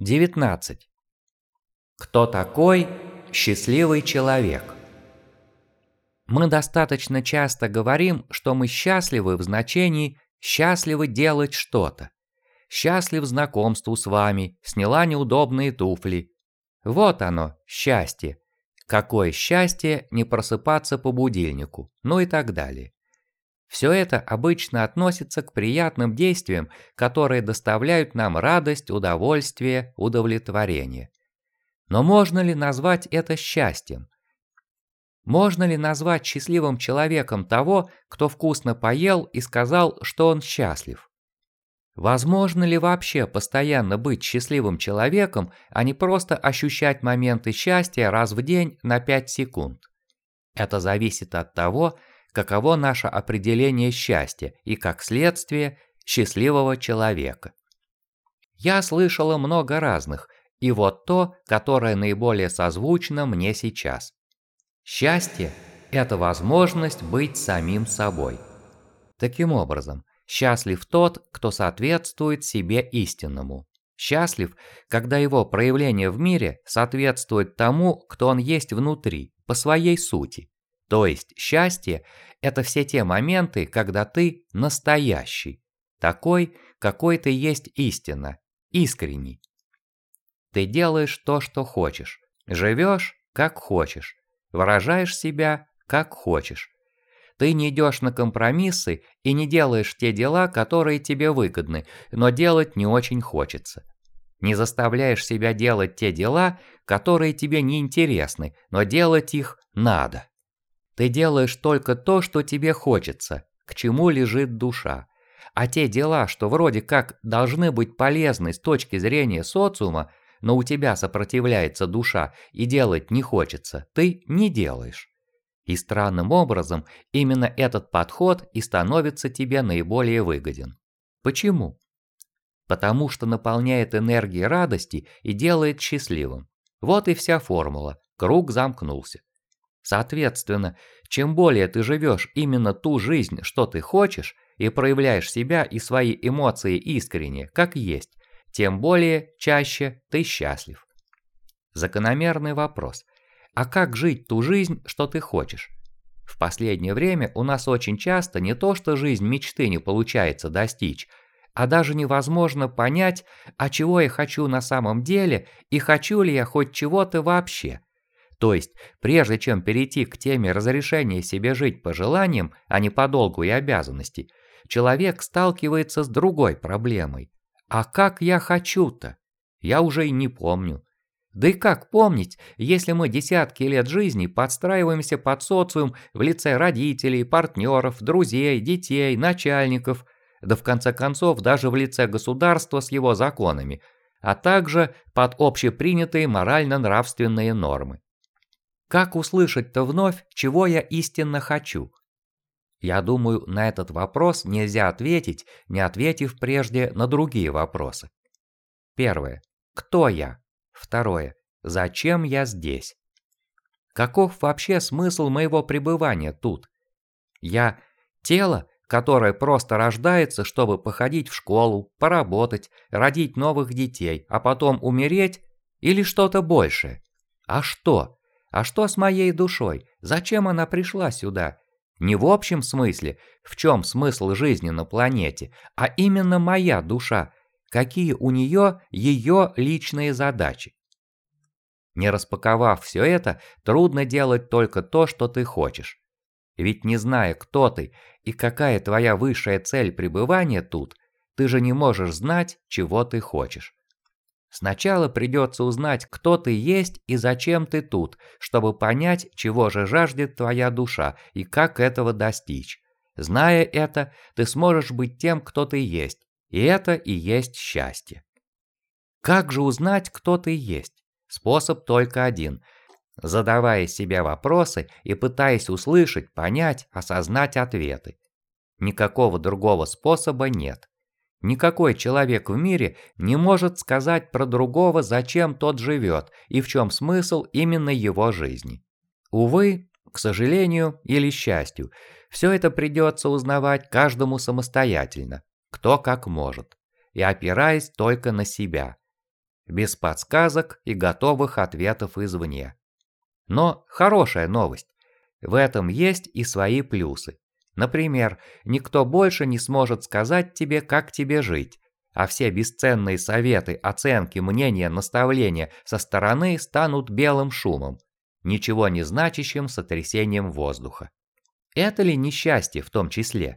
19. Кто такой счастливый человек? Мы достаточно часто говорим, что мы счастливы в значении «счастливы делать что-то». Счастлив знакомству с вами, сняла неудобные туфли. Вот оно, счастье. Какое счастье не просыпаться по будильнику, ну и так далее. Все это обычно относится к приятным действиям, которые доставляют нам радость, удовольствие, удовлетворение. Но можно ли назвать это счастьем? Можно ли назвать счастливым человеком того, кто вкусно поел и сказал, что он счастлив? Возможно ли вообще постоянно быть счастливым человеком, а не просто ощущать моменты счастья раз в день на 5 секунд? Это зависит от того, каково наше определение счастья и, как следствие, счастливого человека. Я слышала много разных, и вот то, которое наиболее созвучно мне сейчас. Счастье – это возможность быть самим собой. Таким образом, счастлив тот, кто соответствует себе истинному. Счастлив, когда его проявление в мире соответствует тому, кто он есть внутри, по своей сути. То есть счастье – это все те моменты, когда ты настоящий, такой, какой ты есть истинно, искренний. Ты делаешь то, что хочешь, живешь, как хочешь, выражаешь себя, как хочешь. Ты не идешь на компромиссы и не делаешь те дела, которые тебе выгодны, но делать не очень хочется. Не заставляешь себя делать те дела, которые тебе не интересны, но делать их надо. Ты делаешь только то, что тебе хочется, к чему лежит душа. А те дела, что вроде как должны быть полезны с точки зрения социума, но у тебя сопротивляется душа и делать не хочется, ты не делаешь. И странным образом именно этот подход и становится тебе наиболее выгоден. Почему? Потому что наполняет энергией радости и делает счастливым. Вот и вся формула, круг замкнулся. Соответственно, чем более ты живешь именно ту жизнь, что ты хочешь, и проявляешь себя и свои эмоции искренне, как есть, тем более чаще ты счастлив. Закономерный вопрос. А как жить ту жизнь, что ты хочешь? В последнее время у нас очень часто не то, что жизнь мечты не получается достичь, а даже невозможно понять, а чего я хочу на самом деле и хочу ли я хоть чего-то вообще – то есть, прежде чем перейти к теме разрешения себе жить по желаниям, а не по долгу и обязанности, человек сталкивается с другой проблемой. А как я хочу-то? Я уже и не помню. Да и как помнить, если мы десятки лет жизни подстраиваемся под социум в лице родителей, партнеров, друзей, детей, начальников, да в конце концов даже в лице государства с его законами, а также под общепринятые морально-нравственные нормы. Как услышать-то вновь, чего я истинно хочу? Я думаю, на этот вопрос нельзя ответить, не ответив прежде на другие вопросы. Первое. Кто я? Второе. Зачем я здесь? Каков вообще смысл моего пребывания тут? Я тело, которое просто рождается, чтобы походить в школу, поработать, родить новых детей, а потом умереть, или что-то большее? А что? А что с моей душой? Зачем она пришла сюда? Не в общем смысле, в чем смысл жизни на планете, а именно моя душа, какие у нее ее личные задачи. Не распаковав все это, трудно делать только то, что ты хочешь. Ведь не зная, кто ты и какая твоя высшая цель пребывания тут, ты же не можешь знать, чего ты хочешь. Сначала придется узнать, кто ты есть и зачем ты тут, чтобы понять, чего же жаждет твоя душа и как этого достичь. Зная это, ты сможешь быть тем, кто ты есть, и это и есть счастье. Как же узнать, кто ты есть? Способ только один – задавая себе вопросы и пытаясь услышать, понять, осознать ответы. Никакого другого способа нет. Никакой человек в мире не может сказать про другого, зачем тот живет и в чем смысл именно его жизни. Увы, к сожалению или счастью, все это придется узнавать каждому самостоятельно, кто как может, и опираясь только на себя. без подсказок и готовых ответов извне. Но хорошая новость. В этом есть и свои плюсы. Например, никто больше не сможет сказать тебе, как тебе жить, а все бесценные советы, оценки, мнения, наставления со стороны станут белым шумом, ничего не значащим сотрясением воздуха. Это ли несчастье в том числе?